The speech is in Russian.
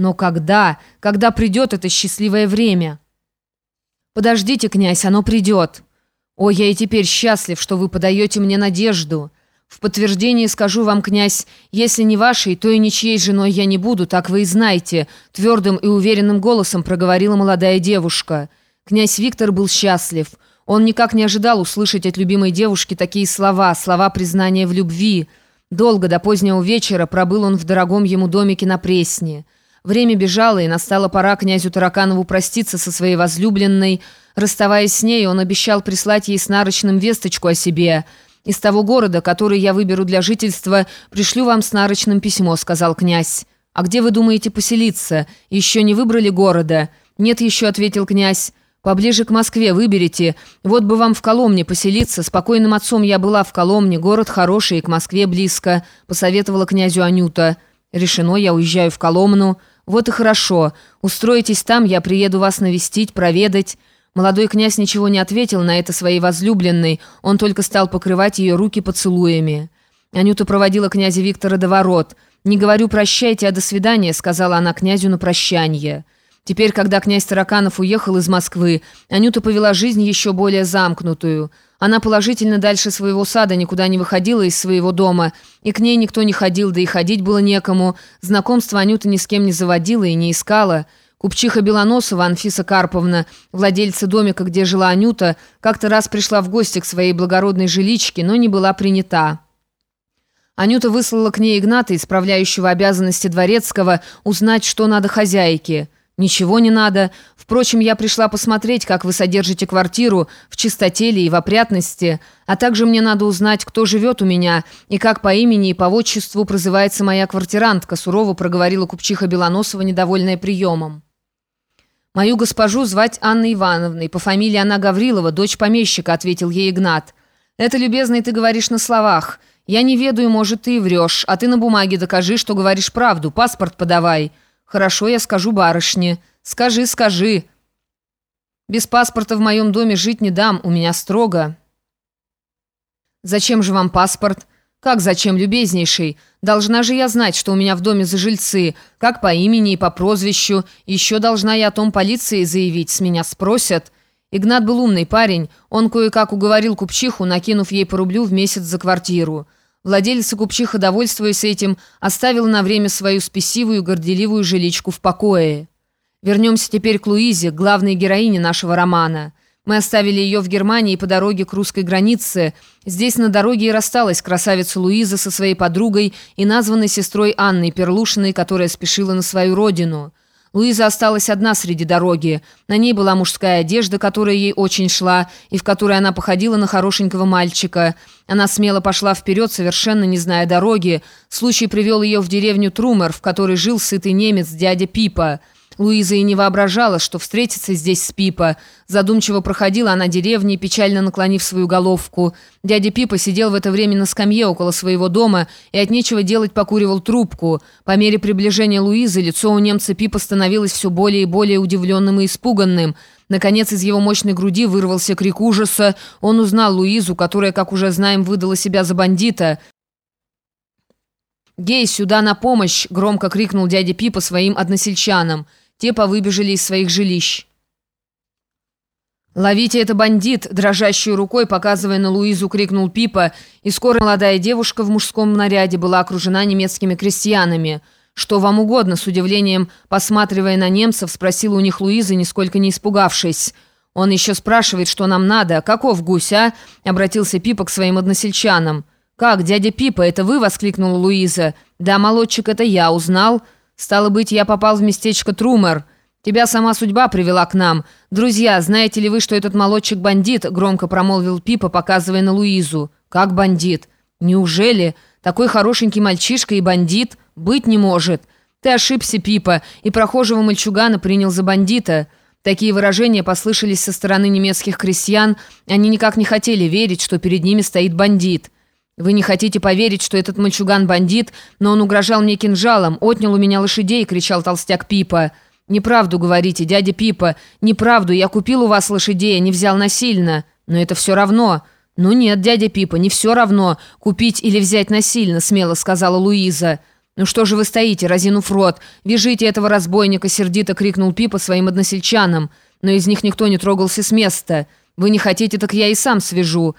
Но когда? Когда придет это счастливое время? Подождите, князь, оно придет. О, я и теперь счастлив, что вы подаете мне надежду. В подтверждение скажу вам, князь, если не вашей, то и ничьей женой я не буду, так вы и знаете, твердым и уверенным голосом проговорила молодая девушка. Князь Виктор был счастлив. Он никак не ожидал услышать от любимой девушки такие слова, слова признания в любви. Долго, до позднего вечера, пробыл он в дорогом ему домике на Пресне. Время бежало, и настала пора князю Тараканову проститься со своей возлюбленной. Расставаясь с ней, он обещал прислать ей с нарочным весточку о себе – «Из того города, который я выберу для жительства, пришлю вам с нарочным письмо», — сказал князь. «А где вы думаете поселиться? Еще не выбрали города?» «Нет еще», — ответил князь. «Поближе к Москве выберите. Вот бы вам в Коломне поселиться. Спокойным отцом я была в Коломне. Город хороший и к Москве близко», — посоветовала князю Анюта. «Решено, я уезжаю в Коломну». «Вот и хорошо. Устроитесь там, я приеду вас навестить, проведать». Молодой князь ничего не ответил на это своей возлюбленной, он только стал покрывать ее руки поцелуями. Анюта проводила князя Виктора до ворот. «Не говорю прощайте, а до свидания», — сказала она князю на прощание. Теперь, когда князь Тараканов уехал из Москвы, Анюта повела жизнь еще более замкнутую. Она положительно дальше своего сада никуда не выходила из своего дома, и к ней никто не ходил, да и ходить было некому. Знакомства Анюта ни с кем не заводила и не искала. Купчиха Белоносова Анфиса Карповна, владельца домика, где жила Анюта, как-то раз пришла в гости к своей благородной жиличке, но не была принята. Анюта выслала к ней Игната, исправляющего обязанности дворецкого, узнать, что надо хозяйке. «Ничего не надо. Впрочем, я пришла посмотреть, как вы содержите квартиру в чистоте ли и в опрятности, а также мне надо узнать, кто живет у меня и как по имени и по отчеству прозывается моя квартирантка», сурово проговорила купчиха Белоносова, недовольная приемом. «Мою госпожу звать Анной Ивановной, по фамилии она Гаврилова, дочь помещика», — ответил ей Игнат. «Это, любезный, ты говоришь на словах. Я не ведаю, может, ты и врешь, а ты на бумаге докажи, что говоришь правду, паспорт подавай». «Хорошо, я скажу барышне». «Скажи, скажи». «Без паспорта в моем доме жить не дам, у меня строго». «Зачем же вам паспорт?» «Как зачем, любезнейший? Должна же я знать, что у меня в доме за жильцы, как по имени и по прозвищу. Еще должна я о том полиции заявить, с меня спросят». Игнат был умный парень, он кое-как уговорил купчиху, накинув ей по рублю в месяц за квартиру. Владелица купчиха, довольствуясь этим, оставила на время свою спесивую, горделивую жиличку в покое. Вернемся теперь к Луизе, главной героине нашего романа. Мы оставили ее в Германии по дороге к русской границе. Здесь на дороге и рассталась красавица Луиза со своей подругой и названной сестрой Анной Перлушиной, которая спешила на свою родину. Луиза осталась одна среди дороги. На ней была мужская одежда, которая ей очень шла, и в которой она походила на хорошенького мальчика. Она смело пошла вперед, совершенно не зная дороги. Случай привел ее в деревню Трумер, в которой жил сытый немец дядя Пипа. Луиза и не воображала, что встретится здесь с Пипа. Задумчиво проходила она деревней, печально наклонив свою головку. Дядя Пипа сидел в это время на скамье около своего дома и от нечего делать покуривал трубку. По мере приближения Луизы лицо у немца Пипа становилось все более и более удивленным и испуганным. Наконец из его мощной груди вырвался крик ужаса. Он узнал Луизу, которая, как уже знаем, выдала себя за бандита. «Гей, сюда на помощь!» — громко крикнул дядя Пипа своим односельчанам. Те повыбежали из своих жилищ. «Ловите это бандит!» – дрожащей рукой, показывая на Луизу, крикнул Пипа, и скоро молодая девушка в мужском наряде была окружена немецкими крестьянами. «Что вам угодно?» – с удивлением, посматривая на немцев, спросила у них Луиза, нисколько не испугавшись. «Он еще спрашивает, что нам надо. Каков гусь, а?» – обратился Пипа к своим односельчанам. «Как, дядя Пипа, это вы?» – воскликнула Луиза. «Да, молодчик, это я узнал». «Стало быть, я попал в местечко Трумер. Тебя сама судьба привела к нам. Друзья, знаете ли вы, что этот молодчик бандит?» Громко промолвил Пипа, показывая на Луизу. «Как бандит? Неужели? Такой хорошенький мальчишка и бандит? Быть не может. Ты ошибся, Пипа, и прохожего мальчугана принял за бандита». Такие выражения послышались со стороны немецких крестьян. Они никак не хотели верить, что перед ними стоит бандит. Вы не хотите поверить, что этот мальчуган бандит, но он угрожал мне кинжалом, отнял у меня лошадей, кричал толстяк Пипа. Неправду говорите, дядя Пипа, неправду, я купил у вас лошадей, а не взял насильно. Но это все равно. Ну нет, дядя Пипа, не все равно, купить или взять насильно, смело сказала Луиза. «Ну что же вы стоите, разинув рот? Вяжите этого разбойника!» — сердито крикнул Пипа своим односельчанам. Но из них никто не трогался с места. «Вы не хотите, так я и сам свяжу.